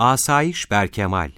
Asayiş Berkemal